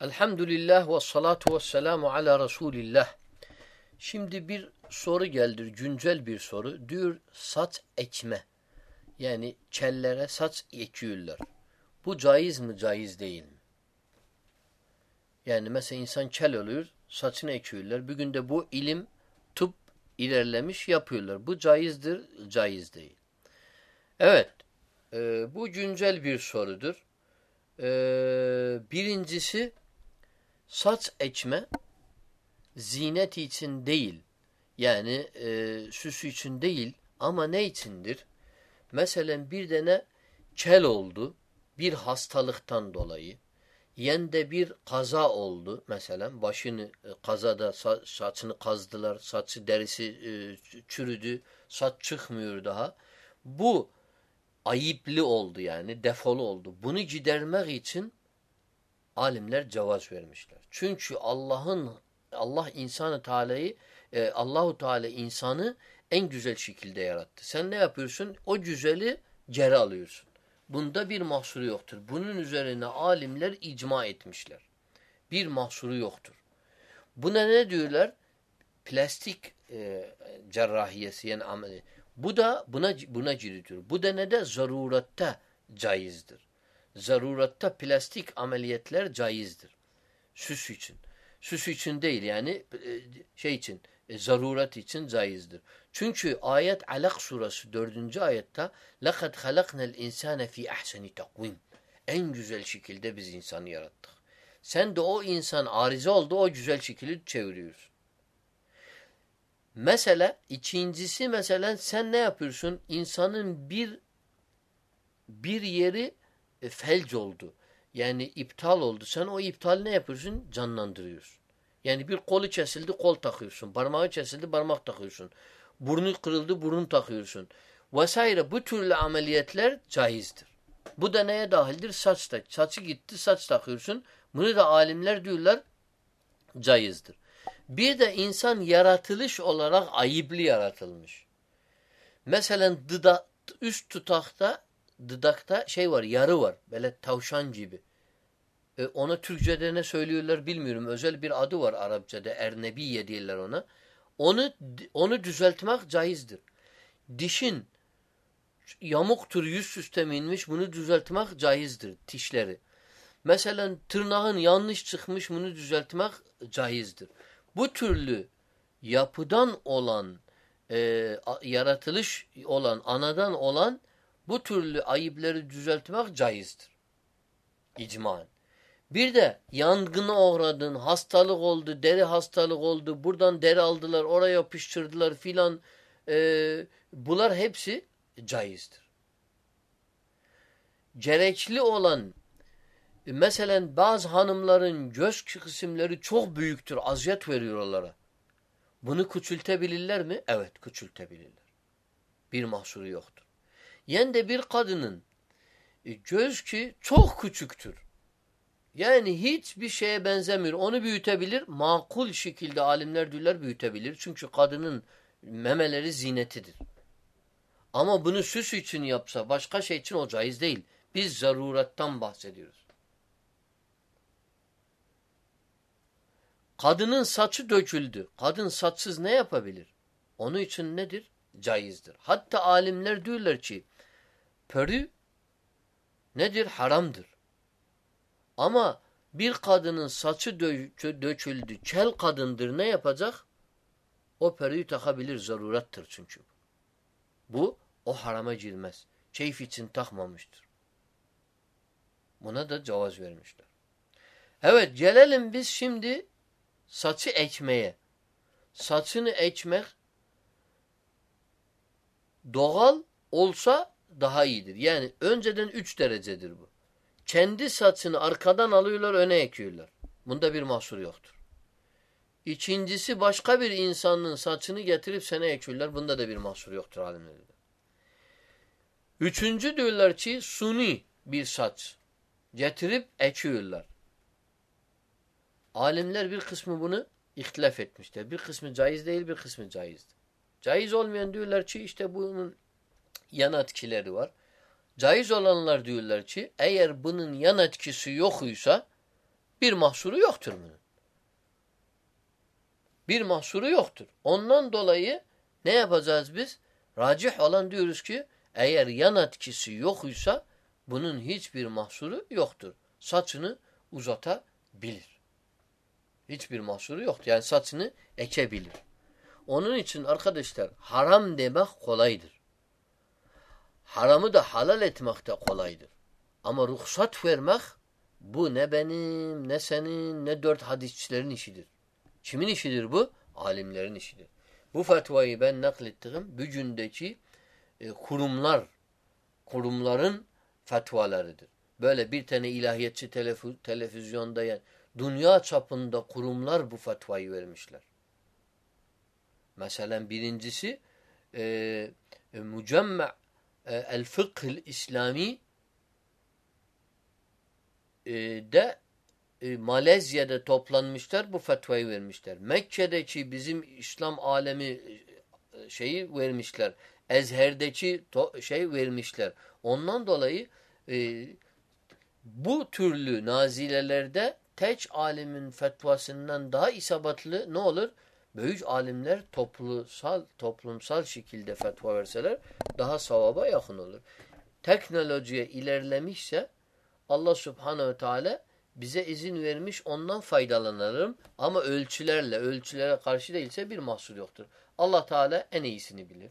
Elhamdülillah ve salatu ve selamu ala Resulillah. Şimdi bir soru geldi, güncel bir soru. Diyor saç ekme. Yani kellere saç ekiyorlar. Bu caiz mi, caiz değil mi? Yani mesela insan kel oluyor, saçını ekiyorlar. Bugün de bu ilim, tıp ilerlemiş yapıyorlar. Bu caizdir, caiz değil. Evet, e, bu güncel bir sorudur. E, birincisi, saç ekme zinet için değil. Yani e, süsü için değil ama ne içindir? Mesela bir tane kel oldu bir hastalıktan dolayı. Yende bir kaza oldu mesela başını e, kazada sa saçını kazdılar, saçı derisi e, çürüdü, saç çıkmıyor daha. Bu ayıplı oldu yani defolu oldu. Bunu gidermek için alimler cevaz vermişler. Çünkü Allah'ın Allah insanı Teala'yı e, Allahu Teala insanı en güzel şekilde yarattı. Sen ne yapıyorsun? O güzeli geri alıyorsun. Bunda bir mahsuru yoktur. Bunun üzerine alimler icma etmişler. Bir mahsuru yoktur. Buna ne diyorlar? Plastik e, cerrahiyesi yani ameli. Bu da buna buna giriyor. Bu da ne de zarurette caizdir Zarurette plastik ameliyatlar caizdir. Süs için. Süs için değil yani e, şey için, e, zaruret için caizdir. Çünkü ayet Alak suresi 4. ayette لَقَدْ خَلَقْنَا الْاِنْسَانَ ف۪ي اَحْسَنِ تَقْوِيمٍ En güzel şekilde biz insanı yarattık. Sen de o insan arıza oldu o güzel şekilde çeviriyorsun. Mesela ikincisi mesela sen ne yapıyorsun? İnsanın bir bir yeri e, felç oldu. Yani iptal oldu. Sen o iptal ne yapıyorsun? Canlandırıyorsun. Yani bir kolu kesildi, kol takıyorsun. Parmağı kesildi, parmak takıyorsun. Burnu kırıldı, burun takıyorsun. Vesaire bu türlü ameliyatlar caizdir. Bu da neye dahildir? Saç tak. Saçı gitti, saç takıyorsun. Bunu da alimler diyorlar caizdir. Bir de insan yaratılış olarak ayıplı yaratılmış. Mesela dıda, üst tutakta dıdakta şey var, yarı var. Böyle tavşan gibi. E, ona Türkçe'de ne söylüyorlar bilmiyorum. Özel bir adı var Arapçada. Ernebiye diyorlar ona. Onu onu düzeltmek caizdir. Dişin yamuktur, yüz sistemi inmiş. Bunu düzeltmek caizdir. Dişleri. Mesela tırnağın yanlış çıkmış. Bunu düzeltmek caizdir. Bu türlü yapıdan olan e, yaratılış olan, anadan olan bu türlü ayıpları düzeltmek caizdir. İcmaen. Bir de yangına uğradın, hastalık oldu, deri hastalık oldu, buradan deri aldılar, oraya yapıştırdılar filan. E, bunlar hepsi caizdir. Gerekli olan mesela bazı hanımların göz kısımları çok büyüktür, aziyet veriyor onlara. Bunu küçültebilirler mi? Evet, küçültebilirler. Bir mahsuru yoktur. Yen de bir kadının e, göz ki çok küçüktür. Yani hiçbir şeye benzemiyor. Onu büyütebilir. Makul şekilde alimler diyorlar büyütebilir. Çünkü kadının memeleri zinetidir. Ama bunu süs için yapsa başka şey için o caiz değil. Biz zaruretten bahsediyoruz. Kadının saçı döküldü. Kadın saçsız ne yapabilir? Onun için nedir? Caizdir. Hatta alimler diyorlar ki pörü nedir? Haramdır. Ama bir kadının saçı döküldü, kel kadındır ne yapacak? O periyi takabilir, zarurettir çünkü. Bu o harama girmez. Keyif için takmamıştır. Buna da cevaz vermişler. Evet gelelim biz şimdi saçı ekmeye. Saçını ekmek doğal olsa daha iyidir. Yani önceden üç derecedir bu. Kendi saçını arkadan alıyorlar öne ekiyorlar. Bunda bir mahsur yoktur. İkincisi başka bir insanın saçını getirip sene ekiyorlar. Bunda da bir mahsur yoktur alimlerde. Üçüncü diyorlar ki suni bir saç getirip ekiyorlar. Alimler bir kısmı bunu ihtilaf etmişler. Bir kısmı caiz değil, bir kısmı caizdir. Caiz olmayan diyorlar ki işte bunun yan etkileri var. Caiz olanlar diyorlar ki eğer bunun yan etkisi yokuysa Bir mahsuru yoktur bunun. Bir mahsuru yoktur. Ondan dolayı ne yapacağız biz? Racih olan diyoruz ki eğer yan etkisi yoksa bunun hiçbir mahsuru yoktur. Saçını uzatabilir. Hiçbir mahsuru yoktur. Yani saçını ekebilir. Onun için arkadaşlar haram demek kolaydır. Haramı da halal etmek de kolaydır. Ama ruhsat vermek bu ne benim, ne senin, ne dört hadisçilerin işidir. Kimin işidir bu? Alimlerin işidir. Bu fetvayı ben naklettiğim bugündeki e, kurumlar, kurumların fetvalarıdır. Böyle bir tane ilahiyatçı telefü, televizyonda yani dünya çapında kurumlar bu fetvayı vermişler. Mesela birincisi e, e, Mücemme e, El Fıkhıl İslami e, de e, Malezya'da toplanmışlar bu fetvayı vermişler. Mekke'deki bizim İslam alemi e, şeyi vermişler. Ezher'deki şey vermişler. Ondan dolayı e, bu türlü nazilelerde teç alimin fetvasından daha isabatlı ne olur? Büyük alimler toplumsal toplumsal şekilde fetva verseler daha savaba yakın olur. Teknolojiye ilerlemişse Allah Subhanahu Teala bize izin vermiş ondan faydalanalım ama ölçülerle ölçülere karşı değilse bir mahsur yoktur. Allah Teala en iyisini bilir.